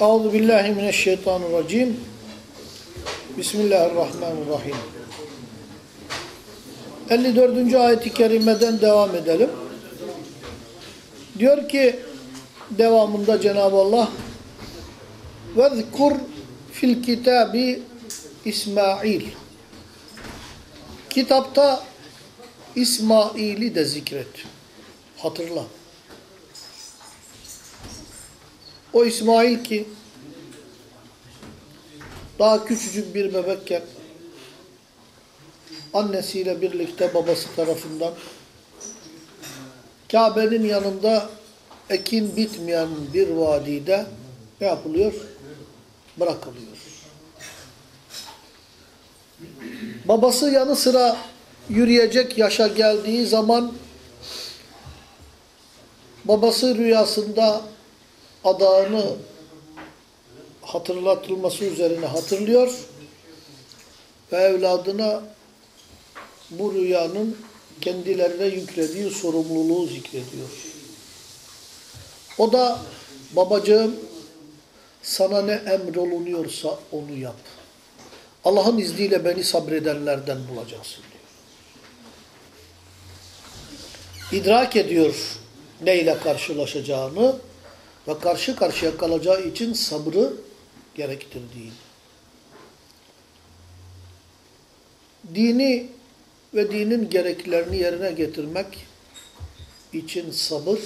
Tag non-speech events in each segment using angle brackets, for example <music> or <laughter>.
Euzu billahi mineşşeytanirracim. Bismillahirrahmanirrahim. 54. ayet-i kerimeden devam edelim. Diyor ki devamında Cenab-ı Allah "Vezkur fil kitabi İsmail." Kitapta İsmail'i de zikret. Hatırla. O İsmail ki daha küçücük bir bebekken annesiyle birlikte babası tarafından Kabe'nin yanında ekin bitmeyen bir vadide ne yapılıyor? Bırakılıyor. Babası yanı sıra yürüyecek yaşa geldiği zaman babası rüyasında adağını hatırlatılması üzerine hatırlıyor ve evladına bu rüyanın kendilerine yüklediği sorumluluğu zikrediyor. O da babacığım sana ne emrolunuyorsa onu yap. Allah'ın izniyle beni sabredenlerden bulacaksın diyor. İdrak ediyor neyle karşılaşacağını ve karşı karşıya kalacağı için sabrı gerektirdiğini. Dini ve dinin gereklerini yerine getirmek için sabır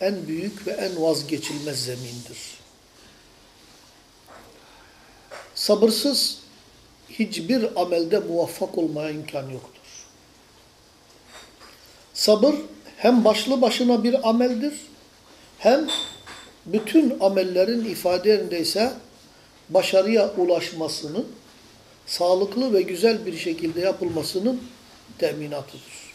en büyük ve en vazgeçilmez zemindir. Sabırsız hiçbir amelde muvaffak olmaya imkan yoktur. Sabır hem başlı başına bir ameldir, hem bütün amellerin ifade yerindeyse başarıya ulaşmasının, sağlıklı ve güzel bir şekilde yapılmasının teminatıdır.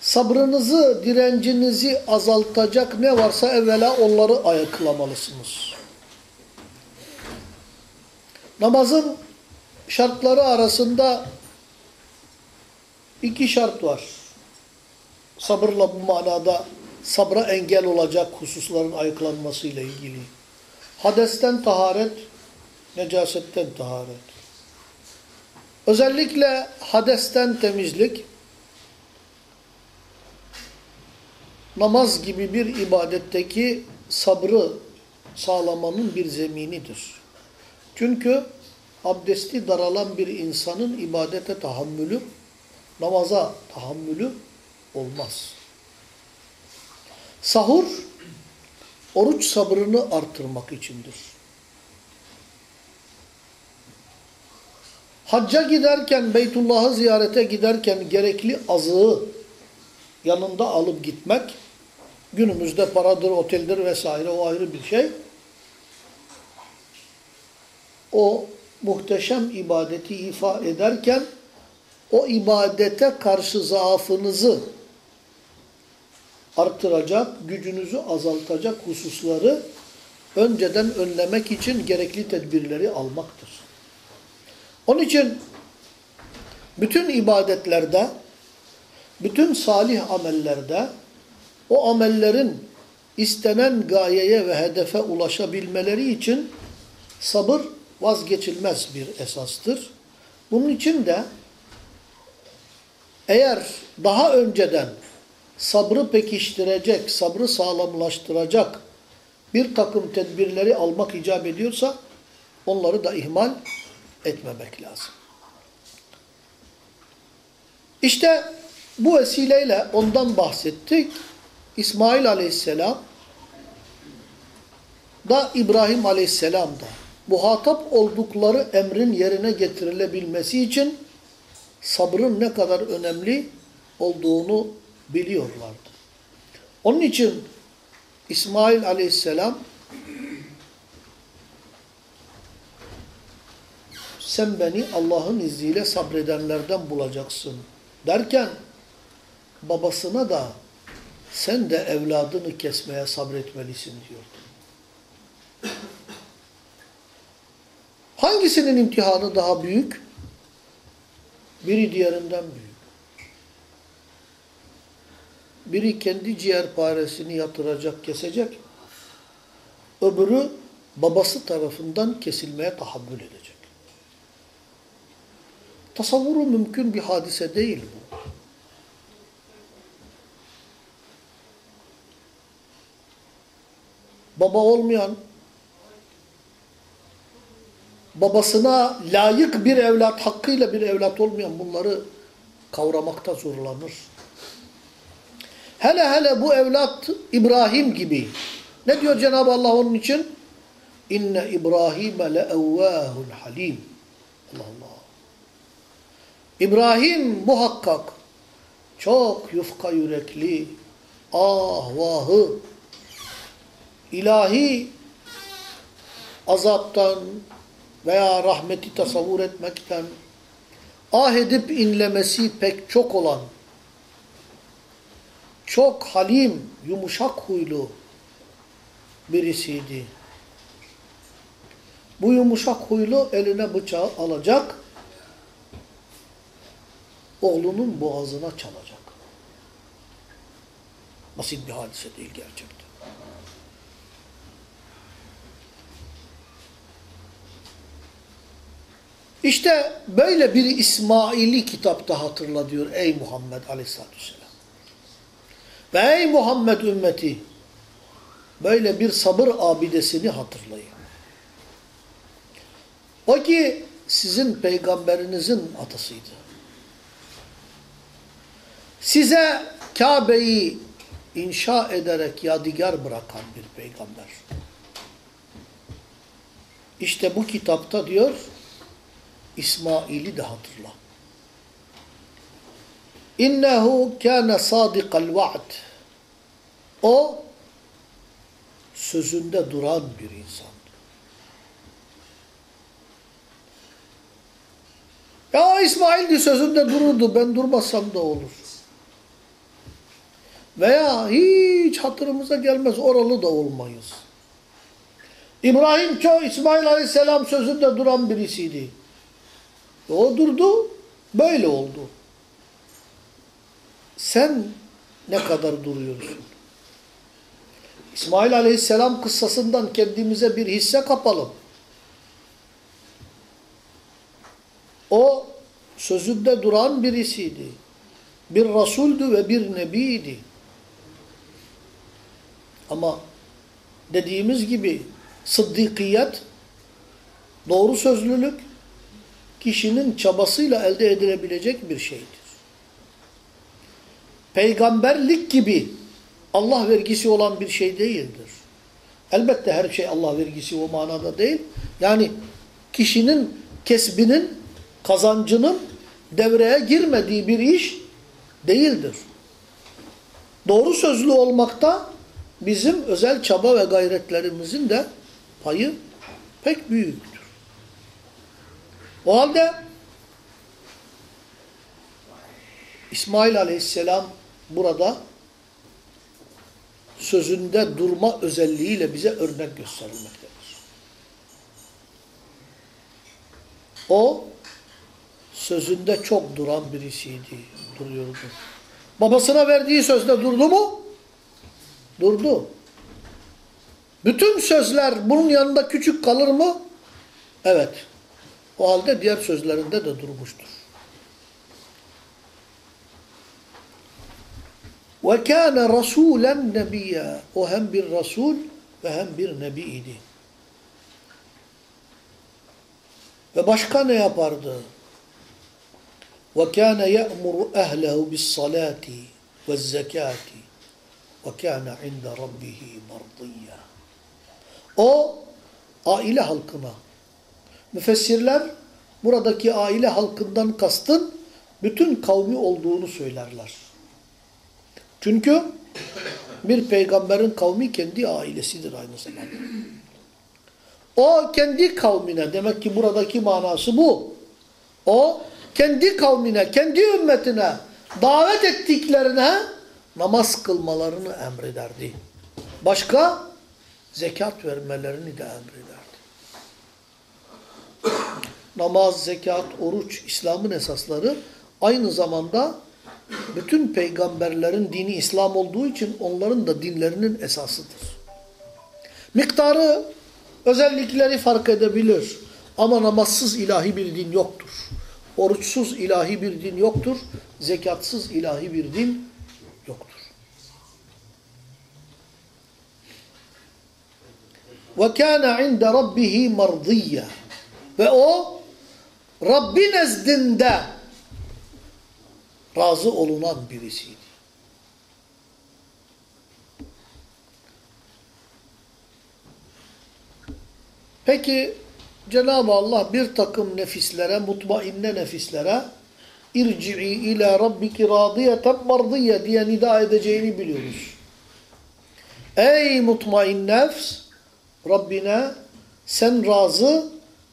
Sabrınızı, direncinizi azaltacak ne varsa evvela onları ayıklamalısınız. Namazın şartları arasında iki şart var. Sabırla bu manada sabra engel olacak hususların ayıklanmasıyla ilgili. Hadesten taharet, necasetten taharet. Özellikle hadesten temizlik, namaz gibi bir ibadetteki sabrı sağlamanın bir zeminidir. Çünkü abdesti daralan bir insanın ibadete tahammülü, namaza tahammülü olmaz. Sahur, oruç sabrını artırmak içindir. Hacca giderken, Beytullah'ı ziyarete giderken gerekli azığı yanında alıp gitmek, günümüzde paradır, oteldir vesaire o ayrı bir şey. O muhteşem ibadeti ifa ederken, o ibadete karşı zaafınızı artıracak, gücünüzü azaltacak hususları önceden önlemek için gerekli tedbirleri almaktır. Onun için bütün ibadetlerde, bütün salih amellerde o amellerin istenen gayeye ve hedefe ulaşabilmeleri için sabır vazgeçilmez bir esastır. Bunun için de eğer daha önceden sabrı pekiştirecek, sabrı sağlamlaştıracak bir takım tedbirleri almak icap ediyorsa onları da ihmal etmemek lazım. İşte bu vesileyle ondan bahsettik. İsmail aleyhisselam da İbrahim aleyhisselam da muhatap oldukları emrin yerine getirilebilmesi için sabrın ne kadar önemli olduğunu biliyorlardı. Onun için İsmail aleyhisselam sen beni Allah'ın izniyle sabredenlerden bulacaksın derken babasına da sen de evladını kesmeye sabretmelisin diyordu. Hangisinin imtihanı daha büyük? Biri diğerinden büyük. Biri kendi ciğerparesini yatıracak, kesecek. Öbürü babası tarafından kesilmeye tahammül edecek. Tasavvuru mümkün bir hadise değil bu. Baba olmayan, babasına layık bir evlat, hakkıyla bir evlat olmayan bunları kavramakta zorlanır. Hele hele bu evlat İbrahim gibi. Ne diyor Cenab-ı Allah onun için? İnne İbrahim'e leevvâhun halim. Allah Allah. İbrahim muhakkak çok yufka yürekli, ah vahı, ilahi azaptan veya rahmeti tasavvur etmekten ah edip inlemesi pek çok olan, çok halim, yumuşak huylu birisiydi. Bu yumuşak huylu eline bıçağı alacak, oğlunun boğazına çalacak. Basit bir hadise değil gerçekten. İşte böyle bir İsmail'i kitapta hatırla diyor ey Muhammed aleyhissalatü vesselam. Ey Muhammed ümmeti böyle bir sabır abidesini hatırlayın. O ki sizin peygamberinizin atasıydı. Size Kabe'yi inşa ederek yadigar bırakan bir peygamber. İşte bu kitapta diyor İsmail'i de hatırla. İnnehu kâne sâdikal va'd. O sözünde duran bir insan. Ya İsmail de sözünde dururdu. Ben durmasam da olur. Veya hiç hatırımıza gelmez. Oralı da olmayız. İbrahim çok İsmail Aleyhisselam sözünde duran birisiydi. O durdu. Böyle oldu. Sen ne kadar duruyorsun? İsmail Aleyhisselam kıssasından kendimize bir hisse kapalım. O sözünde duran birisiydi. Bir rasuldü ve bir nebiydi. Ama dediğimiz gibi sıddıkiyet, doğru sözlülük kişinin çabasıyla elde edilebilecek bir şeydir. Peygamberlik gibi Allah vergisi olan bir şey değildir. Elbette her şey Allah vergisi o manada değil. Yani kişinin kesbinin, kazancının devreye girmediği bir iş değildir. Doğru sözlü olmakta bizim özel çaba ve gayretlerimizin de payı pek büyüktür. O halde İsmail aleyhisselam burada sözünde durma özelliğiyle bize örnek gösterilmektedir. O sözünde çok duran birisiydi, duruyordu. Babasına verdiği sözde durdu mu? Durdu. Bütün sözler bunun yanında küçük kalır mı? Evet. O halde diğer sözlerinde de durmuştur. Ve kâne rasûlen nebiyya. O hem bir rasul ve hem bir nebi idi. Ve başka ne yapardı? Ve kâne ye'muru ehlehu bis salati ve zekati ve kâne inde rabbihi mardiyya. O aile halkına müfessirler buradaki aile halkından kastın bütün kavmi olduğunu söylerler. Çünkü bir peygamberin kavmi kendi ailesidir aynı zamanda. O kendi kavmine demek ki buradaki manası bu. O kendi kavmine, kendi ümmetine davet ettiklerine namaz kılmalarını emrederdi. Başka zekat vermelerini de emrederdi. Namaz, zekat, oruç, İslam'ın esasları aynı zamanda bütün peygamberlerin dini İslam olduğu için onların da dinlerinin esasıdır. Miktarı, özellikleri fark edebilir. Ama namazsız ilahi bir din yoktur. Oruçsuz ilahi bir din yoktur. Zekatsız ilahi bir din yoktur. Ve kâne inde rabbihi. Ve o Rabbi nezdinde razı olunan birisiydi. Peki Cenab-ı Allah bir takım nefislere, mutmainne nefislere irci'i ila rabbiki radiyeten mardiye diye nida edeceğini biliyoruz. Ey mutmain nefs Rabbine sen razı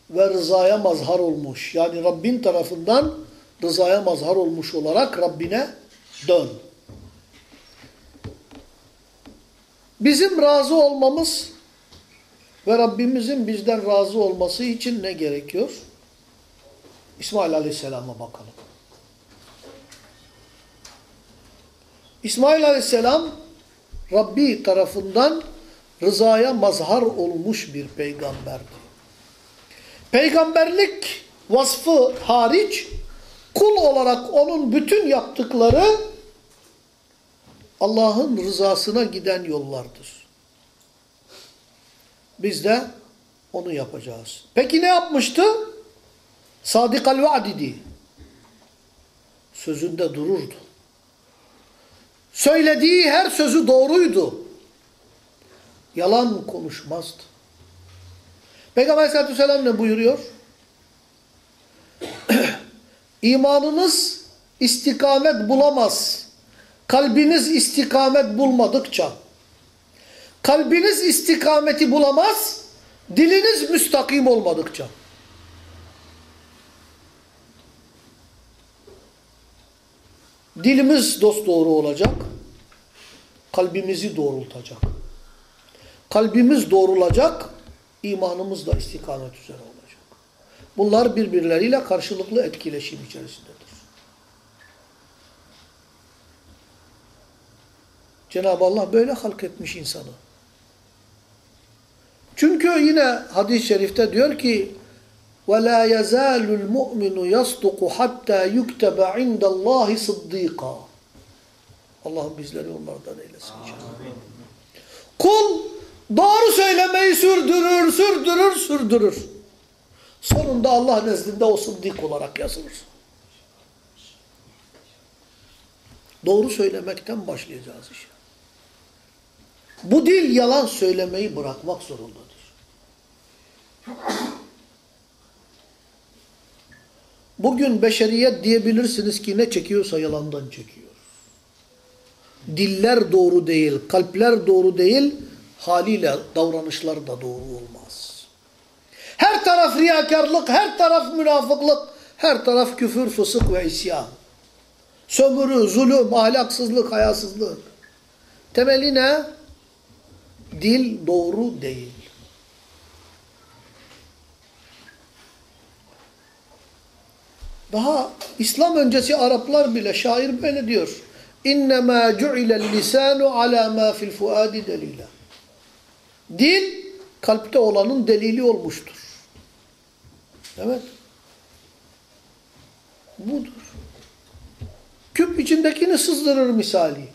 ve rızaya mazhar olmuş. Yani Rabbin tarafından rızaya mazhar olmuş olarak Rabbine dön. Bizim razı olmamız ve Rabbimizin bizden razı olması için ne gerekiyor? İsmail Aleyhisselam'a bakalım. İsmail Aleyhisselam Rabbi tarafından rızaya mazhar olmuş bir peygamberdi. Peygamberlik vasfı hariç kul olarak onun bütün yaptıkları Allah'ın rızasına giden yollardır. Biz de onu yapacağız. Peki ne yapmıştı? Sadıkal vaad idi. Sözünde dururdu. Söylediği her sözü doğruydu. Yalan konuşmazdı. Peygamber aleyhissalatü vesselam ne buyuruyor? İmanınız istikamet bulamaz. Kalbiniz istikamet bulmadıkça. Kalbiniz istikameti bulamaz. Diliniz müstakim olmadıkça. Dilimiz dosdoğru olacak. Kalbimizi doğrultacak. Kalbimiz doğrulacak. imanımız da istikamet üzere olacak. Bunlar birbirleriyle karşılıklı etkileşim içerisindedir. Cenab-ı Allah böyle halk etmiş insanı. Çünkü yine hadis-i şerifte diyor ki وَلَا يَزَالُ الْمُؤْمِنُ يَصْدُقُ حَتَّى يُكْتَبَ عِنْدَ اللّٰهِ صِدِّيقًا Allah bizleri onlardan eylesin. Kul doğru söylemeyi sürdürür, sürdürür, sürdürür. Sonunda Allah nezdinde o sıddık olarak yazılır. Doğru söylemekten başlayacağız işe. Bu dil yalan söylemeyi bırakmak zorundadır. Bugün beşeriyet diyebilirsiniz ki ne çekiyorsa yalandan çekiyor. Diller doğru değil, kalpler doğru değil, haliyle davranışlar da doğru olmaz. Her taraf riyakarlık, her taraf münafıklık, her taraf küfür, fısık ve isyan. Sömürü, zulüm, ahlaksızlık, hayasızlık. Temeli ne? Dil doğru değil. Daha İslam öncesi Araplar bile şair böyle diyor. İnnemâ cu'ilel lisânu alâ mâ fil fuâdi delîlâ. Dil kalpte olanın delili olmuştur. Evet. Budur. Küp içindekini sızdırır misali.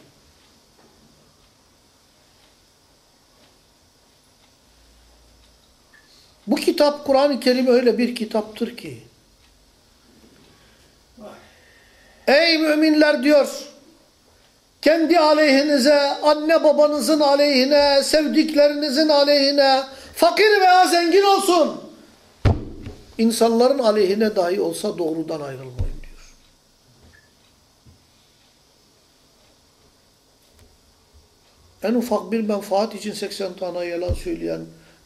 Bu kitap Kur'an-ı Kerim öyle bir kitaptır ki Ey müminler diyor kendi aleyhinize, anne babanızın aleyhine, sevdiklerinizin aleyhine, fakir veya zengin olsun. İnsanların aleyhine dahi olsa doğrudan ayrılmayın diyor. En ufak bir menfaat için 80 tane yalan söyleyen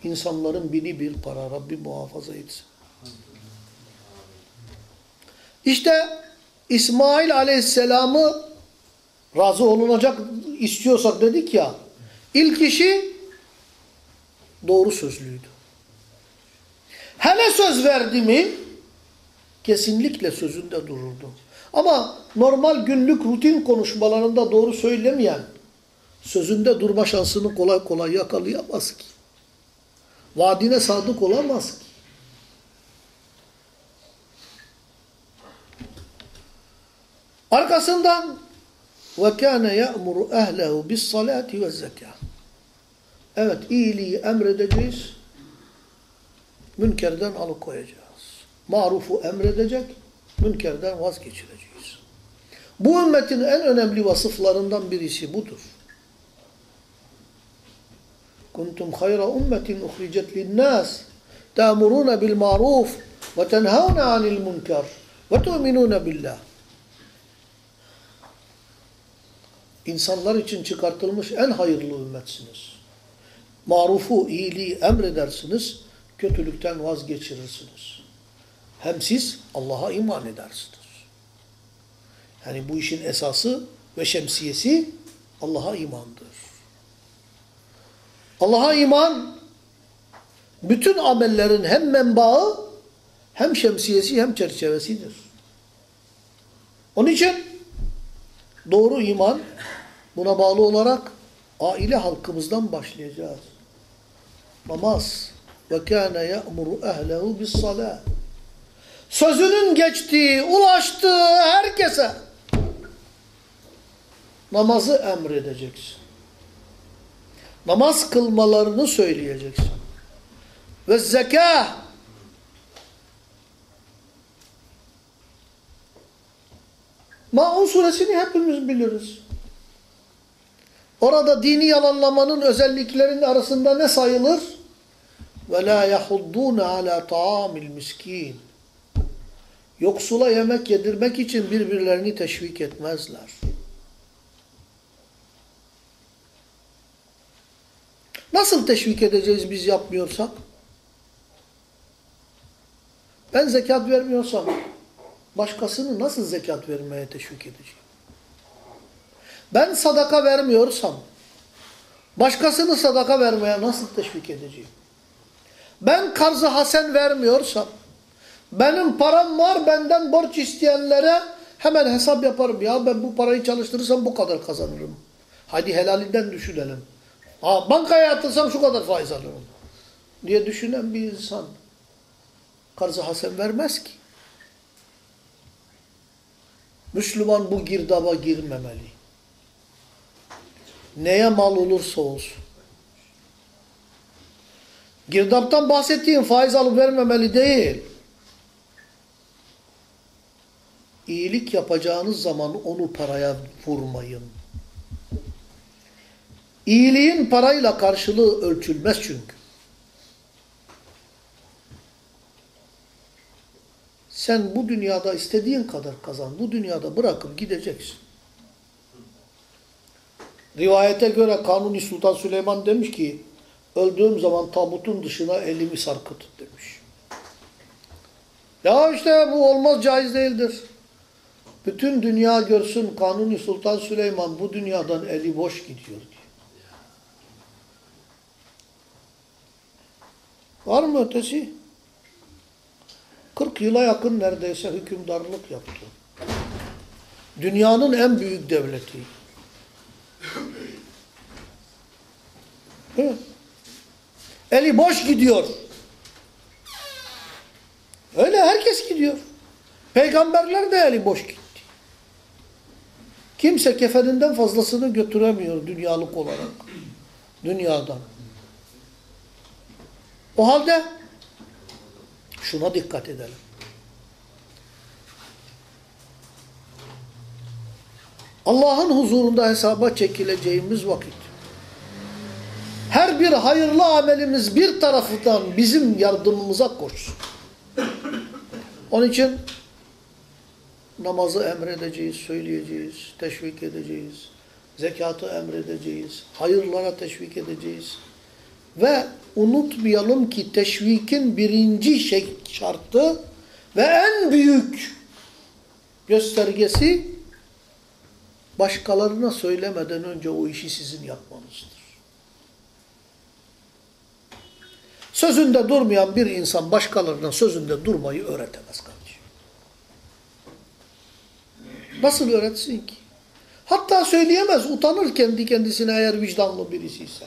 insanların bini bir para. Rabbi muhafaza etsin. İşte İsmail Aleyhisselam'ı razı olunacak istiyorsak dedik ya, ilk işi doğru sözlüydü. Hele söz verdi mi, kesinlikle sözünde dururdu. Ama normal günlük rutin konuşmalarında doğru söylemeyen sözünde durma şansını kolay kolay yakalayamaz ki. Vaadine sadık olamaz ki. Arkasından ehlehu bis salati ve zekâ. Evet iyiliği emredeceğiz. Münkerden alıkoyacağız. Marufu emredecek, münkerden vazgeçireceğiz. Bu ümmetin en önemli vasıflarından birisi budur. Kuntum hayra ummetin uhricet linnâs ta'murûne bil maruf ve tenhâne anil munkar ve tu'minûne billah. İnsanlar için çıkartılmış en hayırlı ümmetsiniz. Marufu, iyiliği emredersiniz, kötülükten vazgeçirirsiniz. Hem siz Allah'a iman edersiniz. Yani bu işin esası ve şemsiyesi Allah'a imandır. Allah'a iman bütün amellerin hem menbaı hem şemsiyesi hem çerçevesidir. Onun için doğru iman buna bağlı olarak aile halkımızdan başlayacağız. Namaz ve kâne ya'muru ehlehu bis salâh. Sözünün geçtiği, ulaştığı herkese namazı emredeceksin. Namaz kılmalarını söyleyeceksin. Ve zeka Maun suresini hepimiz biliriz. Orada dini yalanlamanın özelliklerinin arasında ne sayılır? Ve la yahuddun ala taamil miskin. Yoksula yemek yedirmek için birbirlerini teşvik etmezler. Nasıl teşvik edeceğiz biz yapmıyorsak? Ben zekat vermiyorsam başkasını nasıl zekat vermeye teşvik edeceğim? Ben sadaka vermiyorsam başkasını sadaka vermeye nasıl teşvik edeceğim? Ben karzı hasen vermiyorsam benim param var benden borç isteyenlere hemen hesap yaparım. Ya ben bu parayı çalıştırırsam bu kadar kazanırım. Hadi helalinden düşünelim. Ha, bankaya yatırsam şu kadar faiz alırım. diye düşünen bir insan karzı hasen vermez ki. Müslüman bu girdaba girmemeli. Neye mal olursa olsun. Girdaptan bahsettiğim faiz alıp vermemeli değil. İyilik yapacağınız zaman onu paraya vurmayın. İyiliğin parayla karşılığı ölçülmez çünkü. Sen bu dünyada istediğin kadar kazan. Bu dünyada bırakıp gideceksin. Rivayete göre Kanuni Sultan Süleyman demiş ki öldüğüm zaman tabutun dışına elimi sarkıt demiş. Ya işte bu olmaz caiz değildir. Bütün dünya görsün Kanuni Sultan Süleyman bu dünyadan eli boş gidiyor diyor. Var mı ötesi? 40 yıla yakın neredeyse hükümdarlık yaptı. Dünyanın en büyük devleti. Hı? Eli boş gidiyor. Öyle herkes gidiyor. Peygamberler de eli boş gitti. Kimse kefeninden fazlasını götüremiyor dünyalık olarak. Dünyadan. O halde şuna dikkat edelim. Allah'ın huzurunda hesaba çekileceğimiz vakit bir hayırlı amelimiz bir tarafından bizim yardımımıza koşsun. Onun için namazı emredeceğiz, söyleyeceğiz, teşvik edeceğiz. Zekatı emredeceğiz, hayırlara teşvik edeceğiz. Ve unutmayalım ki teşvikin birinci şey, şartı ve en büyük göstergesi başkalarına söylemeden önce o işi sizin yapmanızdır. Sözünde durmayan bir insan başkalarına sözünde durmayı öğretemez kardeşim. Nasıl öğretsin ki? Hatta söyleyemez, utanır kendi kendisine eğer vicdanlı birisi ise.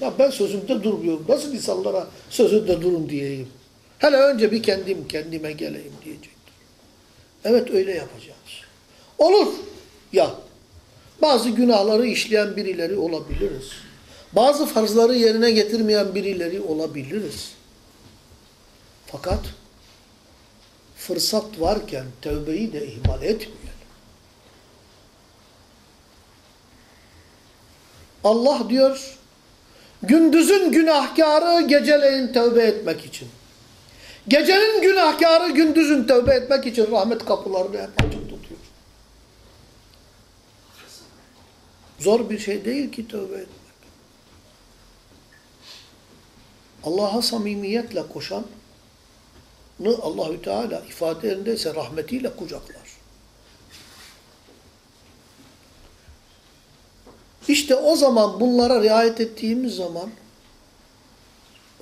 Ya ben sözümde durmuyorum. Nasıl insanlara sözünde durun diyeyim. Hele önce bir kendim kendime geleyim diyecektir. Evet öyle yapacağız. Olur ya. Bazı günahları işleyen birileri olabiliriz. Bazı farzları yerine getirmeyen birileri olabiliriz. Fakat fırsat varken tövbeyi de ihmal etmeyelim. Allah diyor, gündüzün günahkarı geceleyin tövbe etmek için. Gecenin günahkarı gündüzün tövbe etmek için rahmet kapılarını hep açık tutuyor. Zor bir şey değil ki tövbe etmek. Allah'a samimiyetle koşan Allahü Teala ifade yerindeyse rahmetiyle kucaklar. İşte o zaman bunlara riayet ettiğimiz zaman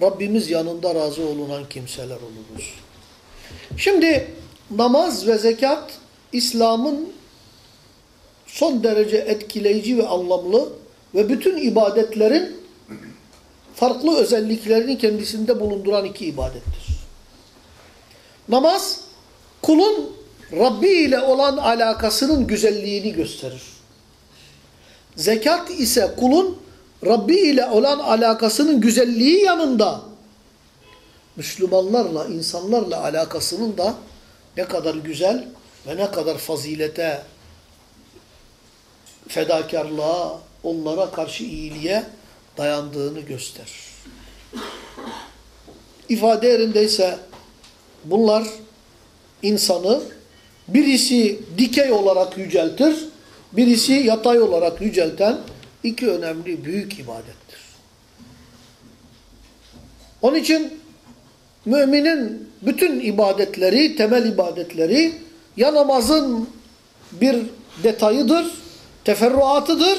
Rabbimiz yanında razı olunan kimseler oluruz. Şimdi namaz ve zekat İslam'ın son derece etkileyici ve anlamlı ve bütün ibadetlerin farklı özelliklerini kendisinde bulunduran iki ibadettir. Namaz kulun Rabbi ile olan alakasının güzelliğini gösterir. Zekat ise kulun Rabbi ile olan alakasının güzelliği yanında Müslümanlarla, insanlarla alakasının da ne kadar güzel ve ne kadar fazilete, fedakarlığa, onlara karşı iyiliğe dayandığını gösterir. İfade yerindeyse bunlar insanı birisi dikey olarak yüceltir, birisi yatay olarak yücelten iki önemli büyük ibadettir. Onun için müminin bütün ibadetleri, temel ibadetleri ya namazın bir detayıdır, teferruatıdır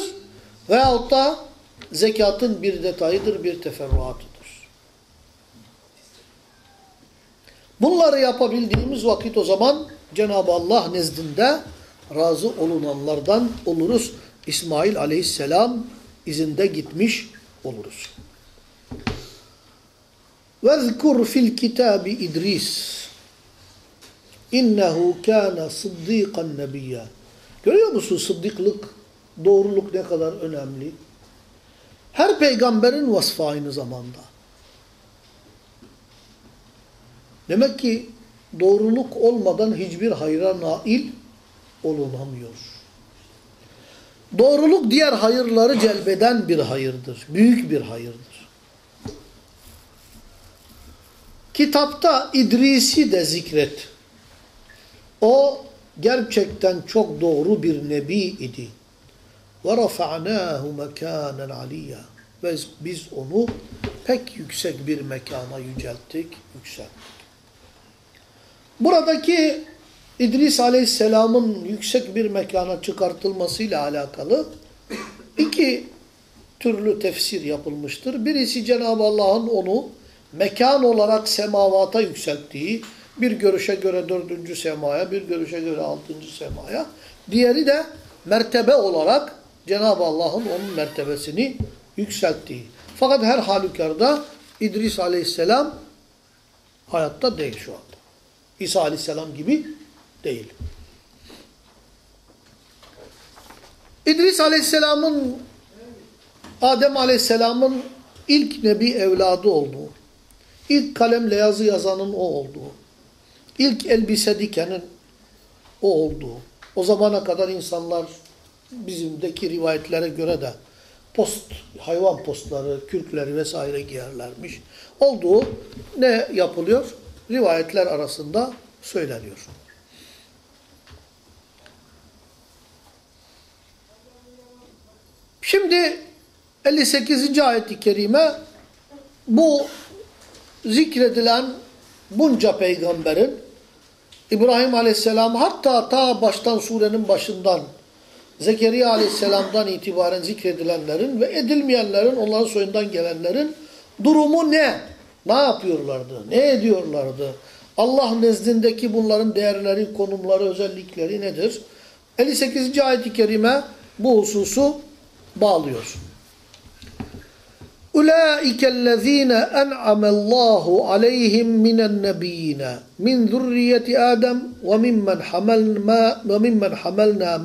veyahut da zekatın bir detayıdır, bir teferruatıdır. Bunları yapabildiğimiz vakit o zaman Cenab-ı Allah nezdinde razı olunanlardan oluruz. İsmail aleyhisselam izinde gitmiş oluruz. وَذْكُرْ فِي الْكِتَابِ İdris İnnehu kâne sıddîkan nebiyyâ. Görüyor musun sıddıklık, doğruluk ne kadar önemli? Her peygamberin vasfı aynı zamanda. Demek ki doğruluk olmadan hiçbir hayra nail olunamıyor. Doğruluk diğer hayırları celbeden bir hayırdır. Büyük bir hayırdır. Kitapta İdris'i de zikret. O gerçekten çok doğru bir nebi idi. وَرَفَعْنَاهُ مَكَانًا عَلِيًّا Ve biz onu pek yüksek bir mekana yücelttik, yükselttik. Buradaki İdris Aleyhisselam'ın yüksek bir mekana çıkartılmasıyla alakalı iki türlü tefsir yapılmıştır. Birisi Cenab-ı Allah'ın onu mekan olarak semavata yükselttiği, bir görüşe göre dördüncü semaya, bir görüşe göre altıncı semaya. Diğeri de mertebe olarak Cenab-ı Allah'ın onun mertebesini yükselttiği. Fakat her halükarda İdris Aleyhisselam hayatta değil şu anda. İsa Aleyhisselam gibi değil. İdris Aleyhisselam'ın Adem Aleyhisselam'ın ilk nebi evladı olduğu, ilk kalemle yazı yazanın o olduğu, ilk elbise dikenin o olduğu, o zamana kadar insanlar bizimdeki rivayetlere göre de post, hayvan postları, kürkleri vesaire giyerlermiş. Olduğu ne yapılıyor? Rivayetler arasında söyleniyor. Şimdi 58. ayet-i kerime bu zikredilen bunca peygamberin İbrahim aleyhisselam hatta ta baştan surenin başından Zekeriya aleyhisselamdan itibaren zikredilenlerin ve edilmeyenlerin onların soyundan gelenlerin durumu ne? Ne yapıyorlardı? Ne ediyorlardı? Allah nezdindeki bunların değerleri, konumları, özellikleri nedir? 58. ayet-i kerime bu hususu bağlıyor. أولئك الذين أنعم الله عليهم من النبيين من ذرية آدم وممن حملنا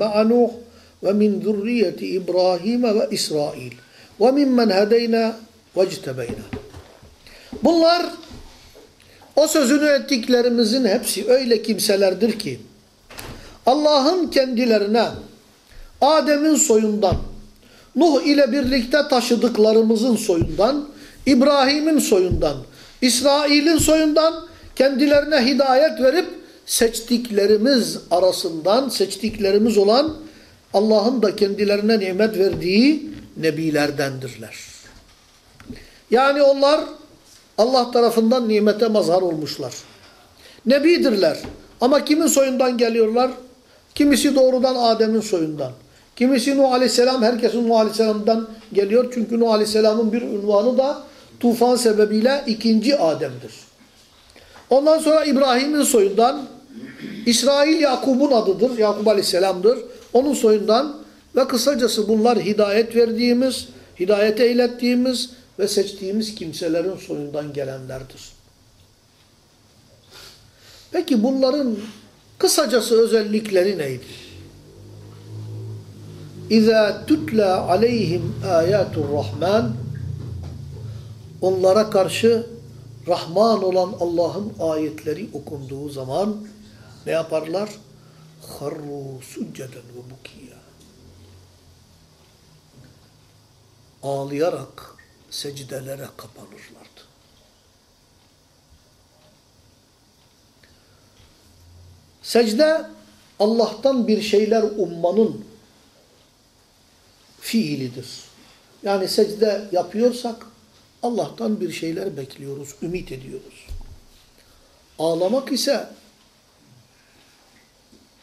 ve min zurriyeti İbrahim ve İsrail ve. Bunlar o sözünü ettiklerimizin hepsi öyle kimselerdir ki Allah'ın kendilerine Adem'in soyundan Nuh ile birlikte taşıdıklarımızın soyundan İbrahim'in soyundan İsrail'in soyundan kendilerine hidayet verip seçtiklerimiz arasından seçtiklerimiz olan Allah'ın da kendilerine nimet verdiği nebilerdendirler. Yani onlar Allah tarafından nimete mazhar olmuşlar. Nebidirler. Ama kimin soyundan geliyorlar? Kimisi doğrudan Adem'in soyundan. Kimisi Nuh Aleyhisselam, herkesin Nuh Aleyhisselam'dan geliyor. Çünkü Nuh Aleyhisselam'ın bir ünvanı da tufan sebebiyle ikinci Adem'dir. Ondan sonra İbrahim'in soyundan, İsrail Yakub'un adıdır, Yakub Aleyhisselam'dır. Onun soyundan ve kısacası bunlar hidayet verdiğimiz, hidayet eylettiğimiz ve seçtiğimiz kimselerin soyundan gelenlerdir. Peki bunların kısacası özellikleri neydi? İza tutla aleyhim ayatur rahman onlara karşı Rahman olan Allah'ın ayetleri okunduğu zaman ne yaparlar? Harru succeden ve bukiya. Ağlayarak secdelere kapanırlardı. Secde Allah'tan bir şeyler ummanın fiilidir. Yani secde yapıyorsak Allah'tan bir şeyler bekliyoruz, ümit ediyoruz. Ağlamak ise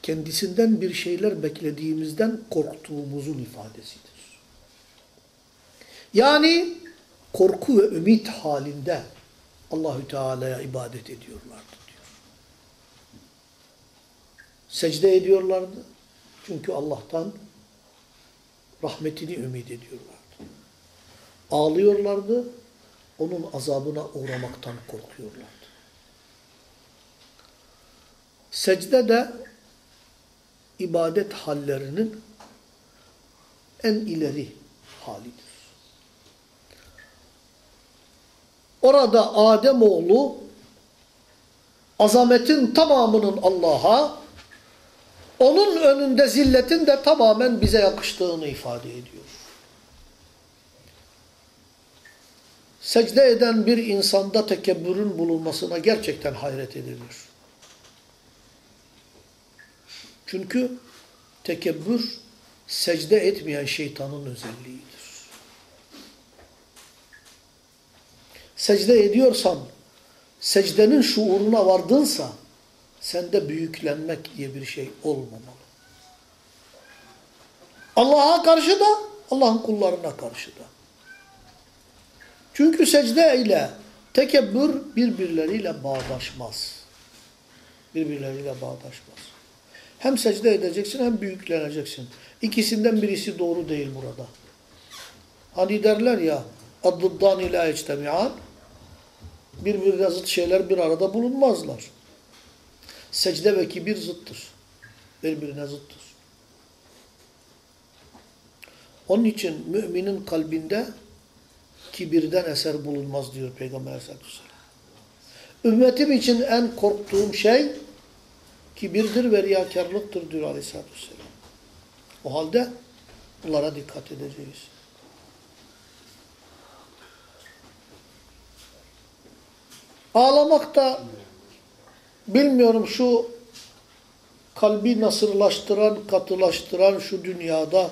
kendisinden bir şeyler beklediğimizden korktuğumuzun ifadesidir. Yani korku ve ümit halinde Allahü Teala'ya ibadet ediyorlardı diyor. Secde ediyorlardı. Çünkü Allah'tan rahmetini ümit ediyorlardı. Ağlıyorlardı, onun azabına uğramaktan korkuyorlardı. Secde de ibadet hallerinin en ileri halidir. Orada Ademoğlu azametin tamamının Allah'a onun önünde zilletin de tamamen bize yakıştığını ifade ediyor. Secde eden bir insanda tekebbürün bulunmasına gerçekten hayret edilir. Çünkü tekebbür secde etmeyen şeytanın özelliğidir. Secde ediyorsan, secdenin şuuruna vardınsa, sende büyüklenmek diye bir şey olmamalı. Allah'a karşı da, Allah'ın kullarına karşı da. Çünkü secde ile tekebbür birbirleriyle bağdaşmaz. Birbirleriyle bağdaşmaz. Hem secde edeceksin hem büyükleneceksin. İkisinden birisi doğru değil burada. Hani derler ya, adduddan ila ectemi'an, birbirine zıt şeyler bir arada bulunmazlar. Secde ve kibir zıttır. Birbirine zıttır. Onun için müminin kalbinde kibirden eser bulunmaz diyor Peygamber Aleyhisselatü Vesselam. Ümmetim için en korktuğum şey kibirdir ve riyakarlıktır diyor Aleyhisselatü Vesselam. O halde bunlara dikkat edeceğiz. Ağlamak da bilmiyorum şu kalbi nasırlaştıran, katılaştıran şu dünyada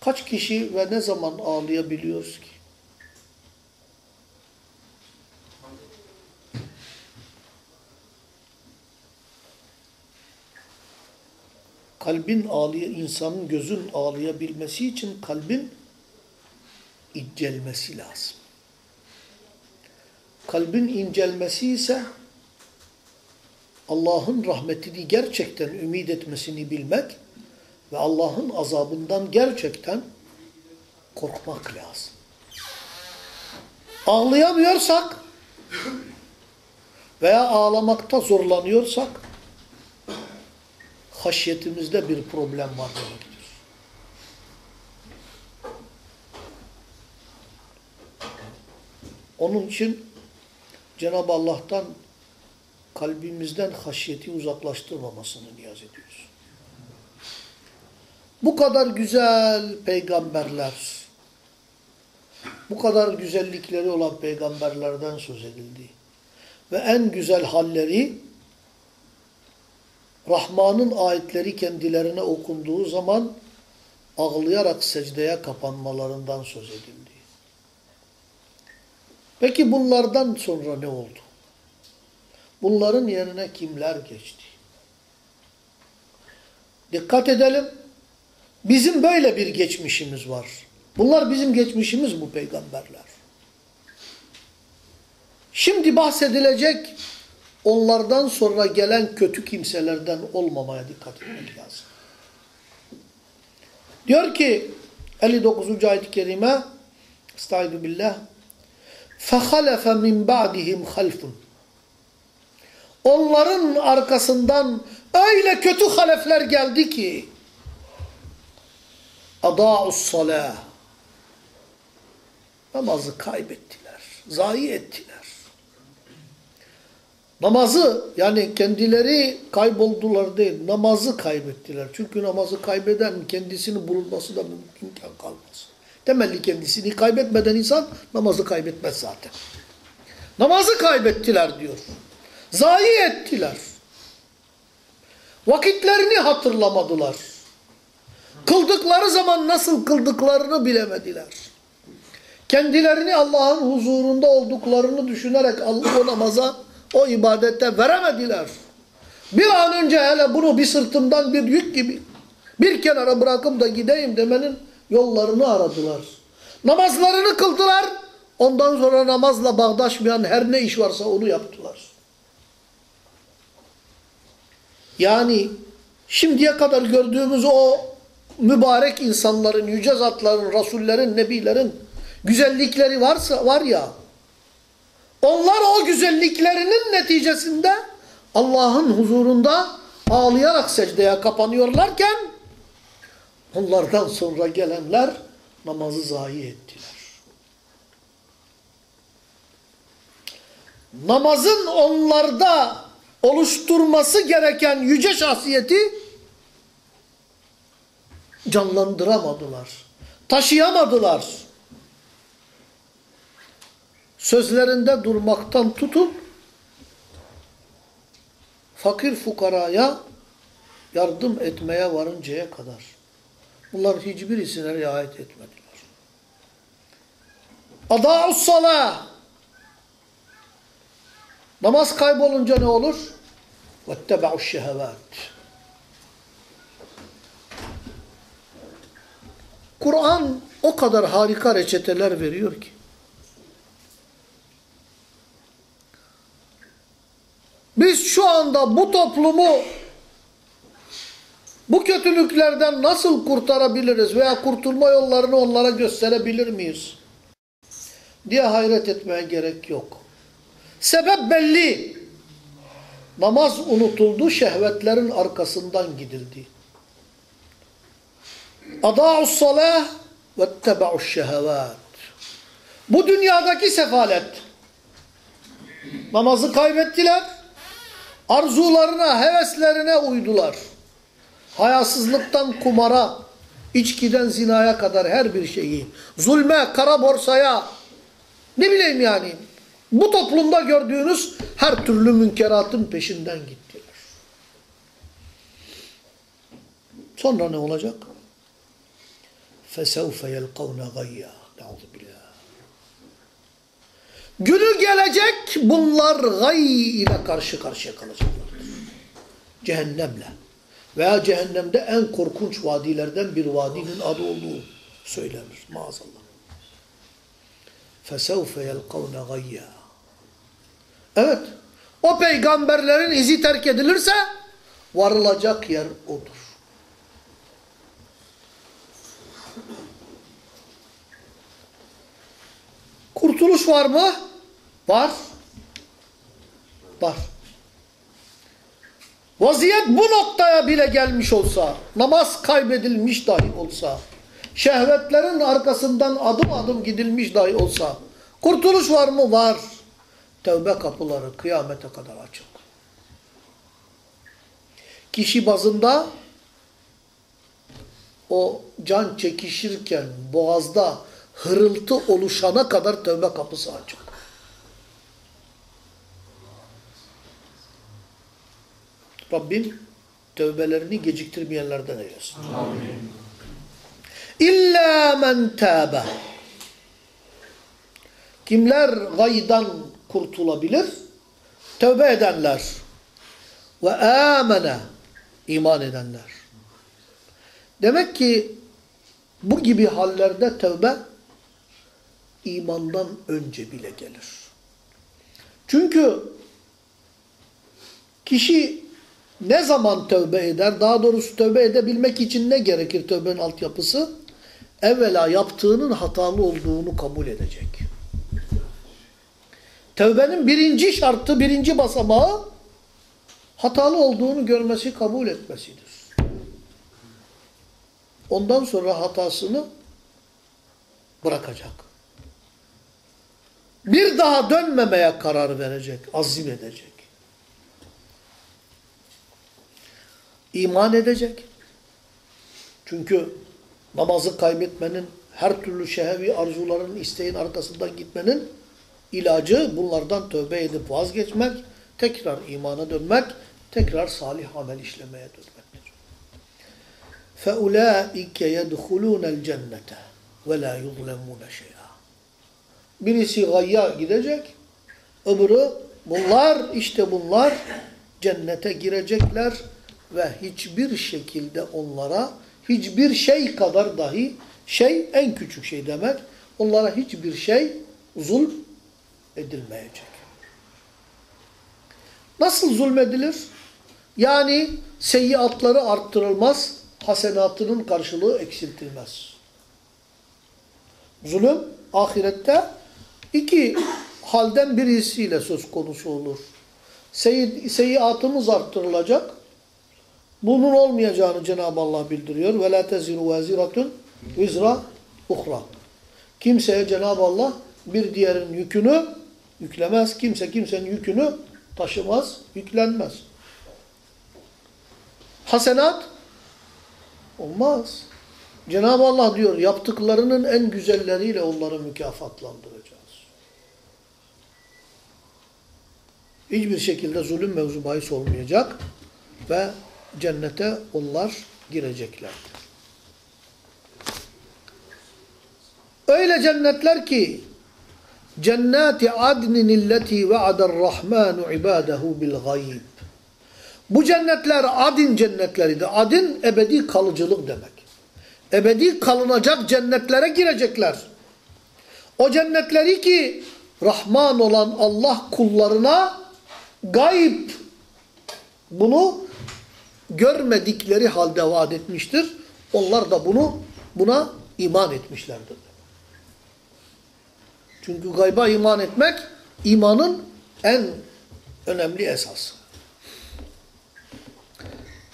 kaç kişi ve ne zaman ağlayabiliyoruz ki? Kalbin ağlaya, insanın gözün ağlayabilmesi için kalbin incelmesi lazım. Kalbin incelmesi ise Allah'ın rahmetini gerçekten ümit etmesini bilmek ve Allah'ın azabından gerçekten korkmak lazım. Ağlayamıyorsak veya ağlamakta zorlanıyorsak haşyetimizde bir problem var demektir. Onun için Cenab-ı Allah'tan kalbimizden haşyeti uzaklaştırmamasını niyaz ediyoruz. Bu kadar güzel peygamberler, bu kadar güzellikleri olan peygamberlerden söz edildi. Ve en güzel halleri Rahman'ın ayetleri kendilerine okunduğu zaman ağlayarak secdeye kapanmalarından söz edildi. Peki bunlardan sonra ne oldu? Bunların yerine kimler geçti? Dikkat edelim. Bizim böyle bir geçmişimiz var. Bunlar bizim geçmişimiz bu peygamberler. Şimdi bahsedilecek onlardan sonra gelen kötü kimselerden olmamaya dikkat etmek lazım. Diyor ki 59. ayet-i kerime Estaizu billah فَخَلَفَ مِنْ بَعْدِهِمْ خَلْفٌ Onların arkasından öyle kötü halefler geldi ki اَضَاعُ الصَّلَاةِ Namazı kaybettiler, zayi ettiler. Namazı yani kendileri kayboldular değil, namazı kaybettiler. Çünkü namazı kaybeden kendisini bulunması da mümkünken kalmaz. Temelli kendisini kaybetmeden insan namazı kaybetmez zaten. Namazı kaybettiler diyor. Zayi ettiler. Vakitlerini hatırlamadılar. Kıldıkları zaman nasıl kıldıklarını bilemediler. Kendilerini Allah'ın huzurunda olduklarını düşünerek o namaza, o ibadete veremediler. Bir an önce hele bunu bir sırtımdan bir yük gibi bir kenara bırakıp da gideyim demenin yollarını aradılar. Namazlarını kıldılar. Ondan sonra namazla bağdaşmayan her ne iş varsa onu yaptılar. Yani şimdiye kadar gördüğümüz o mübarek insanların, yüce zatların, rasullerin, nebilerin güzellikleri varsa var ya onlar o güzelliklerinin neticesinde Allah'ın huzurunda ağlayarak secdeye kapanıyorlarken onlardan sonra gelenler namazı zayi ettiler. Namazın onlarda oluşturması gereken yüce şahsiyeti canlandıramadılar. Taşıyamadılar Sözlerinde durmaktan tutun fakir fukaraya yardım etmeye varıncaya kadar. Bunlar hiçbirisine riayet etmediler. Adâ'us salâh. Namaz kaybolunca ne olur? وَاتَّبَعُ الشَّهَوَاتِ Kur'an o kadar harika reçeteler veriyor ki. Biz şu anda bu toplumu bu kötülüklerden nasıl kurtarabiliriz veya kurtulma yollarını onlara gösterebilir miyiz? Diye hayret etmeye gerek yok. Sebep belli. Namaz unutuldu, şehvetlerin arkasından gidildi. Adâ'us salâh vetteba'uş şehevât. Bu dünyadaki sefalet. Namazı kaybettiler. Arzularına, heveslerine uydular. Hayasızlıktan kumara, içkiden zinaya kadar her bir şeyi, zulme, kara borsaya, ne bileyim yani, bu toplumda gördüğünüz her türlü münkeratın peşinden gittiler. Sonra ne olacak? فَسَوْفَ يَلْقَوْنَ غَيَّا Günü gelecek bunlar gay ile karşı karşıya kalacaklardır. Cehennemle. Veya cehennemde en korkunç vadilerden bir vadinin adı olduğu söylenir maazallah. فَسَوْفَ يَلْقَوْنَ غَيَّا Evet, O peygamberlerin izi terk edilirse varılacak yer odur. Kurtuluş var mı? Var. Var. Vaziyet bu noktaya bile gelmiş olsa, namaz kaybedilmiş dahi olsa, şehvetlerin arkasından adım adım gidilmiş dahi olsa, kurtuluş var mı? Var. Tevbe kapıları kıyamete kadar açık. Kişi bazında o can çekişirken boğazda hırıltı oluşana kadar tövbe kapısı açık. Rabbim tövbelerini geciktirmeyenlerden eylesin. Amin. İlla men tâbe. Kimler gaydan kurtulabilir? Tövbe edenler. Ve amene. iman edenler. Demek ki bu gibi hallerde tövbe imandan önce bile gelir. Çünkü kişi ne zaman tövbe eder? Daha doğrusu tövbe edebilmek için ne gerekir tövbenin altyapısı? Evvela yaptığının hatalı olduğunu kabul edecek. Tövbenin birinci şartı, birinci basamağı hatalı olduğunu görmesi, kabul etmesidir. Ondan sonra hatasını bırakacak. Bir daha dönmemeye karar verecek, azim edecek. İman edecek. Çünkü namazı kaybetmenin, her türlü şehevi arzuların, isteğin arkasından gitmenin ilacı bunlardan tövbe edip vazgeçmek, tekrar imana dönmek, tekrar salih amel işlemeye dönmektir. فَاُولَٰئِكَ يَدْخُلُونَ الْجَنَّةَ وَلَا يُظْلَمُونَ شَيْئًا Birisi gayya gidecek, öbürü bunlar, işte bunlar cennete girecekler ve hiçbir şekilde onlara hiçbir şey kadar dahi şey en küçük şey demek onlara hiçbir şey zulm edilmeyecek. Nasıl zulmedilir? Yani seyyiatları arttırılmaz, hasenatının karşılığı eksiltilmez. Zulüm ahirette iki halden birisiyle söz konusu olur. Seyyi, seyyiatımız arttırılacak. Bunun olmayacağını Cenab-ı Allah bildiriyor. Ve la teziru vaziratun vizra uhra. Kimseye Cenab-ı Allah bir diğerin yükünü yüklemez. Kimse kimsenin yükünü taşımaz, yüklenmez. Hasenat olmaz. Cenab-ı Allah diyor yaptıklarının en güzelleriyle onları mükafatlandıracağız. Hiçbir şekilde zulüm mevzu bahis olmayacak ve cennete onlar gireceklerdir. Öyle cennetler ki cennati adnin illeti ve'adar rahmanu ibadahu bil gayb. Bu cennetler adin cennetleridir. Adin ebedi kalıcılık demek. Ebedi kalınacak cennetlere girecekler. O cennetleri ki Rahman olan Allah kullarına gayb bunu görmedikleri halde vaat etmiştir. Onlar da bunu buna iman etmişlerdir. Çünkü gayba iman etmek imanın en önemli esası.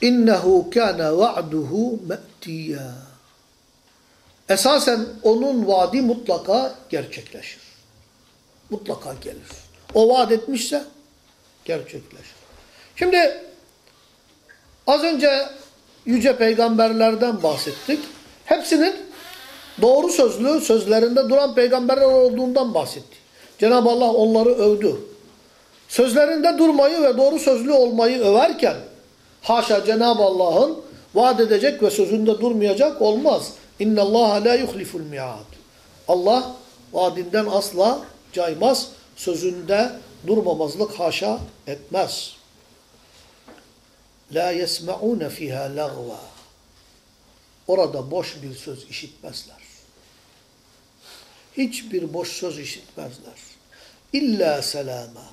İnnehu kana va'duhu me'tiyya. Esasen onun vaadi mutlaka gerçekleşir. Mutlaka gelir. O vaat etmişse gerçekleşir. Şimdi az önce yüce peygamberlerden bahsettik. Hepsinin doğru sözlü, sözlerinde duran peygamberler olduğundan bahsetti. Cenab-ı Allah onları övdü. Sözlerinde durmayı ve doğru sözlü olmayı överken haşa Cenab-ı Allah'ın vaat edecek ve sözünde durmayacak olmaz. İnne Allah la yuhliful mi'ad. Allah vaadinden asla caymaz. Sözünde durmamazlık haşa etmez. La yesma'une fiha lagva. Orada boş bir söz işitmezler. Hiçbir boş söz işitmezler. İlla selama.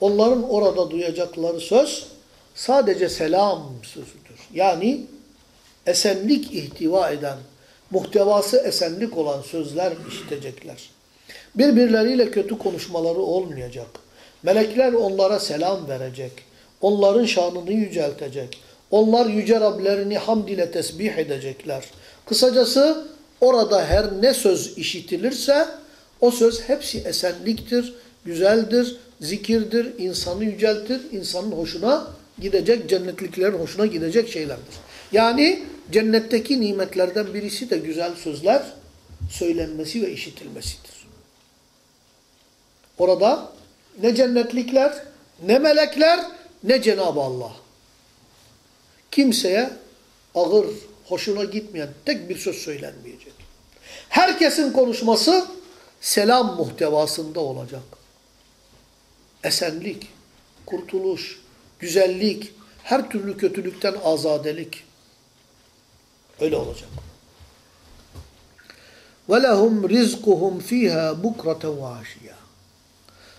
onların orada duyacakları söz sadece selam sözüdür. Yani esenlik ihtiva eden, muhtevası esenlik olan sözler işitecekler. Birbirleriyle kötü konuşmaları olmayacak. Melekler onlara selam verecek. Onların şanını yüceltecek. Onlar yüce Rablerini hamd ile tesbih edecekler. Kısacası orada her ne söz işitilirse o söz hepsi esenliktir, güzeldir, zikirdir, insanı yüceltir, insanın hoşuna gidecek, cennetliklerin hoşuna gidecek şeylerdir. Yani cennetteki nimetlerden birisi de güzel sözler söylenmesi ve işitilmesidir. Orada ne cennetlikler, ne melekler, ne Cenab-ı Allah. Kimseye ağır, hoşuna gitmeyen tek bir söz söylenmeyecek. Herkesin konuşması selam muhtevasında olacak. Esenlik, kurtuluş, güzellik, her türlü kötülükten azadelik. Öyle olacak. وَلَهُمْ رِزْقُهُمْ ف۪يهَا بُكْرَةً وَعَشِيًا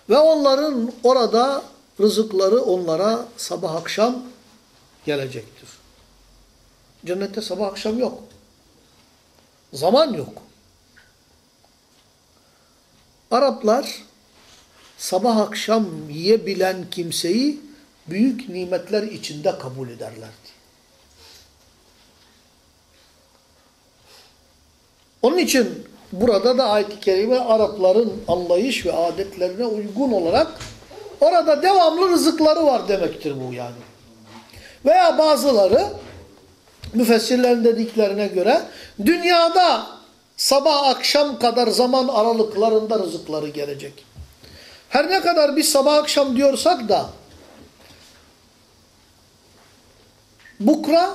Ve onların orada rızıkları onlara sabah akşam gelecektir. Cennette sabah akşam yok. Zaman yok. Araplar sabah akşam yiyebilen kimseyi büyük nimetler içinde kabul ederlerdi. Onun için burada da ayet-i kerime Arapların anlayış ve adetlerine uygun olarak orada devamlı rızıkları var demektir bu yani. Veya bazıları müfessirlerin dediklerine göre dünyada sabah akşam kadar zaman aralıklarında rızıkları gelecek. Her ne kadar biz sabah akşam diyorsak da bukra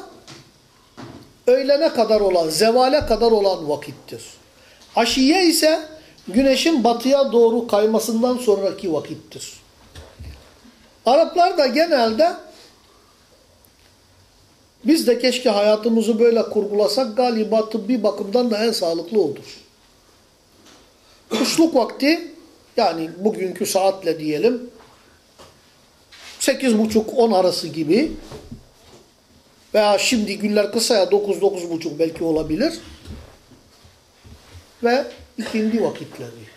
öğlene kadar olan, zevale kadar olan vakittir. Aşiye ise güneşin batıya doğru kaymasından sonraki vakittir. Araplar da genelde biz de keşke hayatımızı böyle kurgulasak galiba tıbbi bakımdan da en sağlıklı olur. Kuşluk vakti yani bugünkü saatle diyelim 8.30-10 arası gibi veya şimdi günler kısa ya 9-9.30 belki olabilir ve ikindi vakitleri.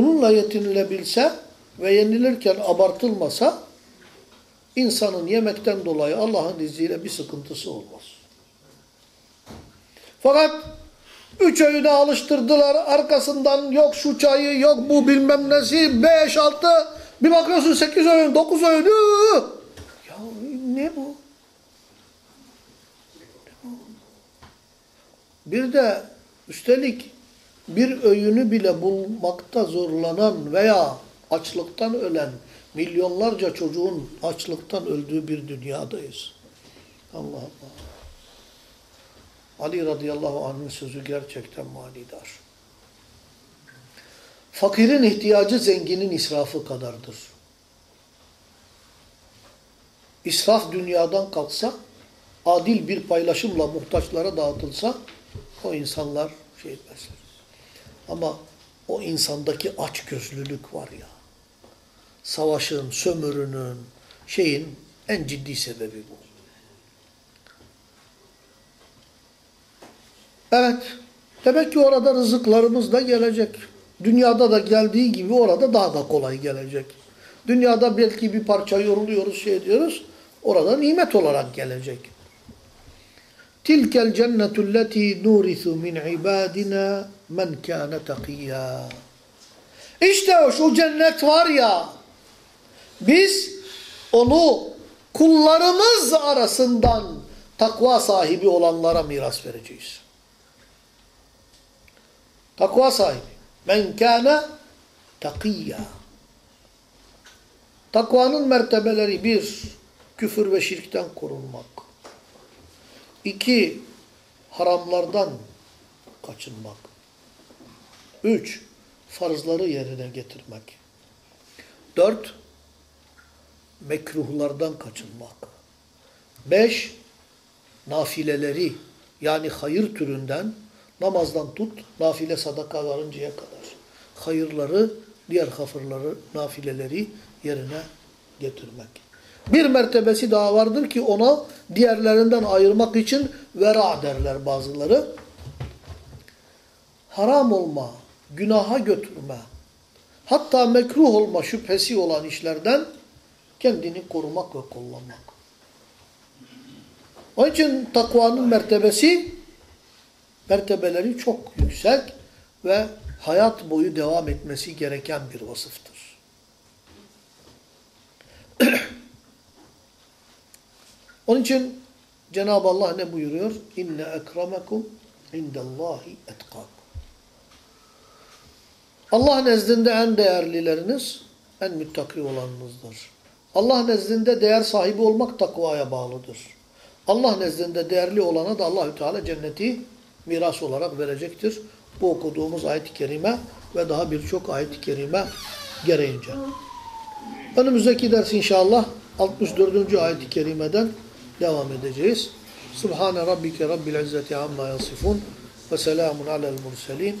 Bununla yetinilebilse ve yenilirken abartılmasa insanın yemekten dolayı Allah'ın izniyle bir sıkıntısı olmaz. Fakat üç öğüne alıştırdılar arkasından yok şu çayı yok bu bilmem nesi beş altı bir bakıyorsun sekiz öğün dokuz öğün ya ne bu? Bir de üstelik bir öğünü bile bulmakta zorlanan veya açlıktan ölen milyonlarca çocuğun açlıktan öldüğü bir dünyadayız. Allah Allah. Ali radıyallahu anh'ın sözü gerçekten manidar. Fakirin ihtiyacı zenginin israfı kadardır. İsraf dünyadan kalksa, adil bir paylaşımla muhtaçlara dağıtılsa, o insanlar şey etmezler. Ama o insandaki açgözlülük var ya, savaşın, sömürünün, şeyin en ciddi sebebi bu. Evet, demek ki orada rızıklarımız da gelecek. Dünyada da geldiği gibi orada daha da kolay gelecek. Dünyada belki bir parça yoruluyoruz, şey diyoruz. Orada nimet olarak gelecek. Tilkel cennetu leti nurisu min ibadina men kâne takiyya. İşte şu cennet var ya, biz onu kullarımız arasından takva sahibi olanlara miras vereceğiz. Takva sahibi. Men kâne takiyya. Takvanın mertebeleri bir, küfür ve şirkten korunmak. İki, haramlardan kaçınmak. Üç, farzları yerine getirmek. Dört, mekruhlardan kaçınmak. Beş, nafileleri yani hayır türünden namazdan tut, nafile sadaka varıncaya kadar. Hayırları, diğer hafırları, nafileleri yerine getirmek. Bir mertebesi daha vardır ki ona diğerlerinden ayırmak için vera derler bazıları. Haram olma, günaha götürme, hatta mekruh olma şüphesi olan işlerden kendini korumak ve kullanmak. Onun için takvanın mertebesi, mertebeleri çok yüksek ve hayat boyu devam etmesi gereken bir vasıftır. <clears throat> Onun için Cenab-ı Allah ne buyuruyor? İnne ekremekum indallahi etkakum. Allah nezdinde en değerlileriniz en müttaki olanınızdır. Allah nezdinde değer sahibi olmak takvaya bağlıdır. Allah nezdinde değerli olana da Allahü Teala cenneti miras olarak verecektir. Bu okuduğumuz ayet-i kerime ve daha birçok ayet-i kerime gereğince. Önümüzdeki ders inşallah 64. ayet-i kerimeden devam edeceğiz. Subhane rabbike rabbil izzeti amma yasifun ve selamun alel murselin